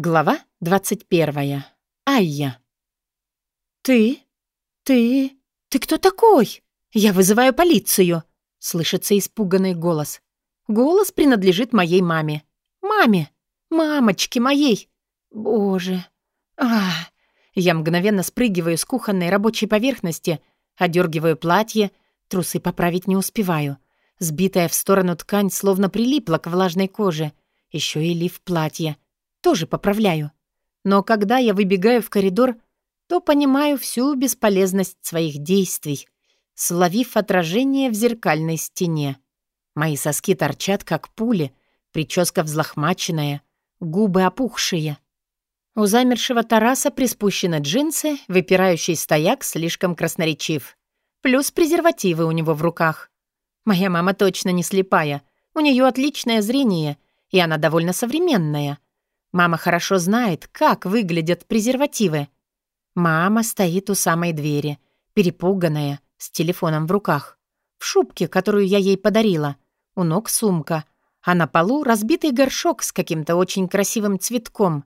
Глава 21. Айя. «Ты? Ты? Ты кто такой? Я вызываю полицию!» Слышится испуганный голос. Голос принадлежит моей маме. Маме! Мамочке моей! Боже! А! Я мгновенно спрыгиваю с кухонной рабочей поверхности, одергиваю платье, трусы поправить не успеваю. Сбитая в сторону ткань словно прилипла к влажной коже. Еще и лиф платья — тоже поправляю. Но когда я выбегаю в коридор, то понимаю всю бесполезность своих действий, словив отражение в зеркальной стене. Мои соски торчат, как пули, прическа взлохмаченная, губы опухшие. У замершего Тараса приспущены джинсы, выпирающий стояк слишком красноречив. Плюс презервативы у него в руках. Моя мама точно не слепая. У нее отличное зрение, и она довольно современная — Мама хорошо знает, как выглядят презервативы. Мама стоит у самой двери, перепуганная, с телефоном в руках. В шубке, которую я ей подарила. У ног сумка. А на полу разбитый горшок с каким-то очень красивым цветком.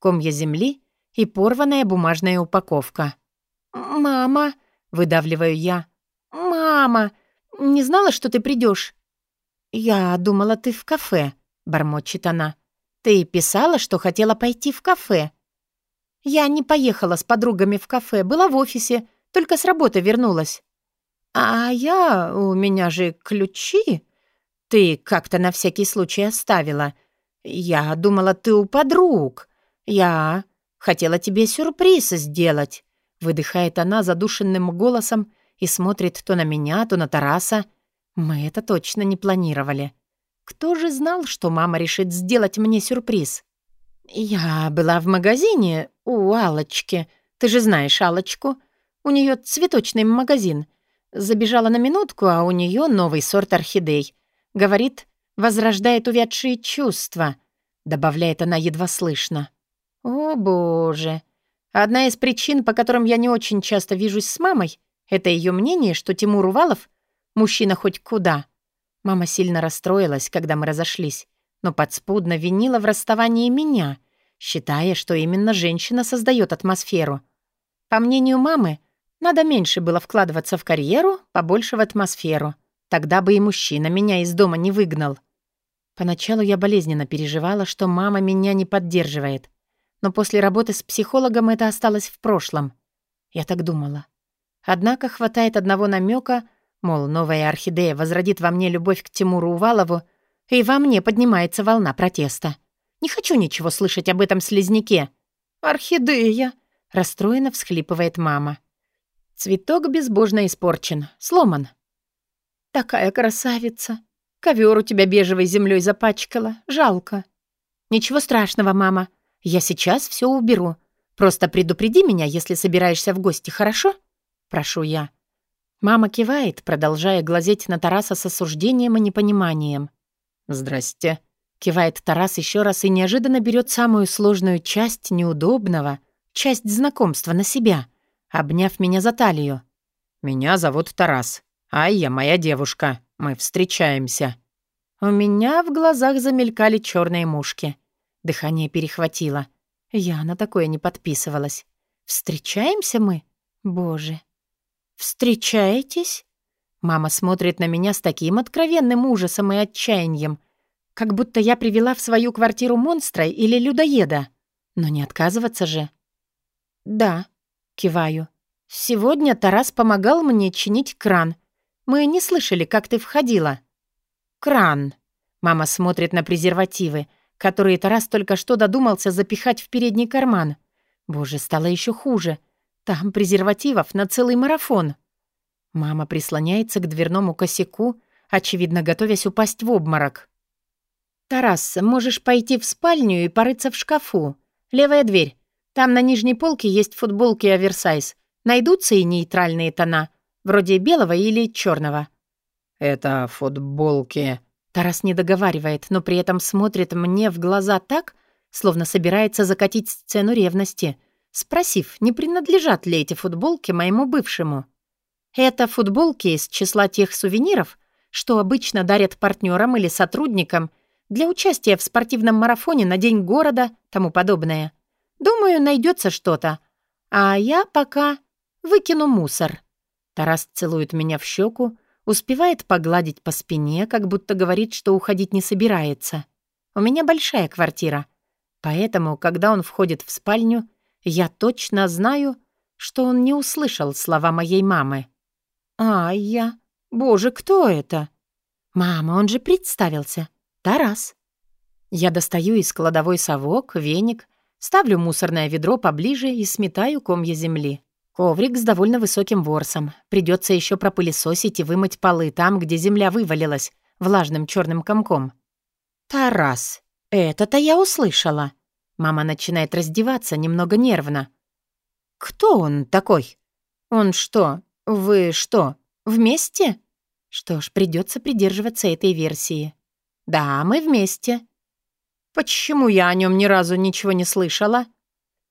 Комья земли и порванная бумажная упаковка. «Мама!» — выдавливаю я. «Мама! Не знала, что ты придешь. «Я думала, ты в кафе», — бормочет она. «Ты писала, что хотела пойти в кафе?» «Я не поехала с подругами в кафе, была в офисе, только с работы вернулась». «А я... у меня же ключи...» «Ты как-то на всякий случай оставила. Я думала, ты у подруг. Я хотела тебе сюрприз сделать», — выдыхает она задушенным голосом и смотрит то на меня, то на Тараса. «Мы это точно не планировали». Кто же знал, что мама решит сделать мне сюрприз? Я была в магазине у Алочки. Ты же знаешь Алочку. У нее цветочный магазин. Забежала на минутку, а у нее новый сорт орхидей. Говорит, возрождает увядшие чувства. Добавляет она едва слышно. О, боже. Одна из причин, по которым я не очень часто вижусь с мамой, это ее мнение, что Тимур Увалов — мужчина хоть куда — Мама сильно расстроилась, когда мы разошлись, но подспудно винила в расставании меня, считая, что именно женщина создает атмосферу. По мнению мамы, надо меньше было вкладываться в карьеру, побольше в атмосферу. Тогда бы и мужчина меня из дома не выгнал. Поначалу я болезненно переживала, что мама меня не поддерживает. Но после работы с психологом это осталось в прошлом. Я так думала. Однако хватает одного намека, Мол, новая орхидея возродит во мне любовь к Тимуру Увалову, и во мне поднимается волна протеста. Не хочу ничего слышать об этом слизняке. «Орхидея!» — расстроенно всхлипывает мама. Цветок безбожно испорчен, сломан. «Такая красавица! Ковер у тебя бежевой землей запачкала. Жалко». «Ничего страшного, мама. Я сейчас все уберу. Просто предупреди меня, если собираешься в гости, хорошо?» Прошу я. Мама кивает, продолжая глазеть на Тараса с осуждением и непониманием. «Здрасте», — кивает Тарас еще раз и неожиданно берет самую сложную часть неудобного, часть знакомства на себя, обняв меня за талию. «Меня зовут Тарас, а я моя девушка. Мы встречаемся». У меня в глазах замелькали черные мушки. Дыхание перехватило. Я на такое не подписывалась. «Встречаемся мы? Боже, «Встречаетесь?» Мама смотрит на меня с таким откровенным ужасом и отчаянием, как будто я привела в свою квартиру монстра или людоеда. Но не отказываться же. «Да», — киваю. «Сегодня Тарас помогал мне чинить кран. Мы не слышали, как ты входила». «Кран». Мама смотрит на презервативы, которые Тарас только что додумался запихать в передний карман. Боже, стало еще хуже. Там презервативов на целый марафон. Мама прислоняется к дверному косяку, очевидно, готовясь упасть в обморок. «Тарас, можешь пойти в спальню и порыться в шкафу. Левая дверь. Там на нижней полке есть футболки оверсайз. Найдутся и нейтральные тона, вроде белого или черного. «Это футболки...» Тарас не договаривает, но при этом смотрит мне в глаза так, словно собирается закатить сцену ревности — спросив, не принадлежат ли эти футболки моему бывшему. Это футболки из числа тех сувениров, что обычно дарят партнерам или сотрудникам для участия в спортивном марафоне на День города тому подобное. Думаю, найдется что-то. А я пока выкину мусор. Тарас целует меня в щеку, успевает погладить по спине, как будто говорит, что уходить не собирается. У меня большая квартира, поэтому, когда он входит в спальню, я точно знаю, что он не услышал слова моей мамы. «А, я... Боже, кто это?» «Мама, он же представился. Тарас». Я достаю из кладовой совок, веник, ставлю мусорное ведро поближе и сметаю комья земли. Коврик с довольно высоким ворсом. Придется еще пропылесосить и вымыть полы там, где земля вывалилась, влажным черным комком. «Тарас, это-то я услышала». Мама начинает раздеваться немного нервно. «Кто он такой? Он что, вы что, вместе?» Что ж, придется придерживаться этой версии. «Да, мы вместе». «Почему я о нем ни разу ничего не слышала?»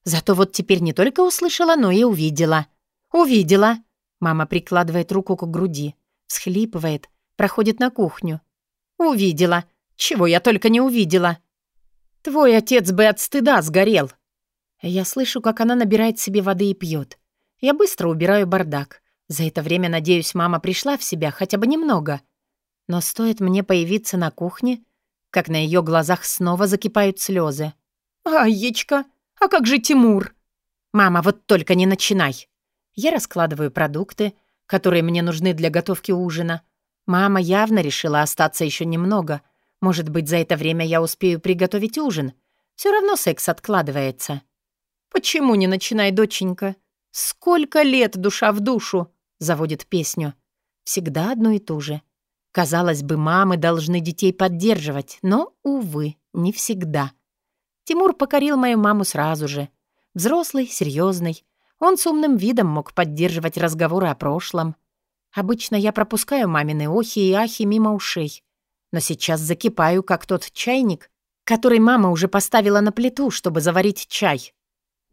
Зато вот теперь не только услышала, но и увидела. Увидела. Мама прикладывает руку к груди, всхлипывает, проходит на кухню. Увидела. Чего я только не увидела. Твой отец бы от стыда сгорел. Я слышу, как она набирает себе воды и пьет. Я быстро убираю бардак. За это время, надеюсь, мама пришла в себя хотя бы немного. Но стоит мне появиться на кухне, как на ее глазах снова закипают слезы. «Аечка, «А как же Тимур?» «Мама, вот только не начинай!» Я раскладываю продукты, которые мне нужны для готовки ужина. Мама явно решила остаться еще немного. Может быть, за это время я успею приготовить ужин. Все равно секс откладывается. «Почему не начинай, доченька? Сколько лет душа в душу?» — заводит песню. Всегда одно и то же. Казалось бы, мамы должны детей поддерживать, но, увы, не всегда. Тимур покорил мою маму сразу же. Взрослый, серьезный. Он с умным видом мог поддерживать разговоры о прошлом. Обычно я пропускаю мамины охи и ахи мимо ушей. Но сейчас закипаю, как тот чайник, который мама уже поставила на плиту, чтобы заварить чай.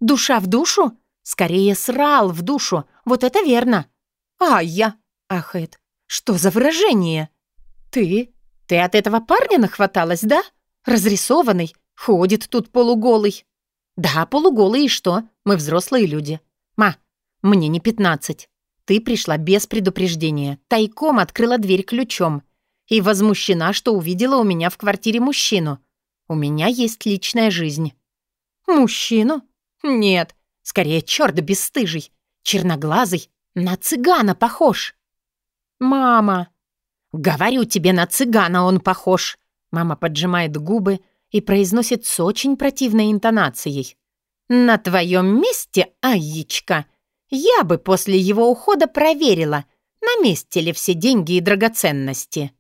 «Душа в душу? Скорее, срал в душу. Вот это верно!» «А я!» — ахает. «Что за выражение?» «Ты? Ты от этого парня нахваталась, да? Разрисованный, Ходит тут полуголый. Да, полуголый и что? Мы взрослые люди. Ма, мне не пятнадцать. Ты пришла без предупреждения, тайком открыла дверь ключом и возмущена, что увидела у меня в квартире мужчину. У меня есть личная жизнь. Мужчину? Нет, скорее черт бесстыжий, черноглазый, на цыгана похож. Мама. Говорю тебе, на цыгана он похож. Мама поджимает губы, и произносит с очень противной интонацией. «На твоем месте, Аечка, я бы после его ухода проверила, на месте ли все деньги и драгоценности».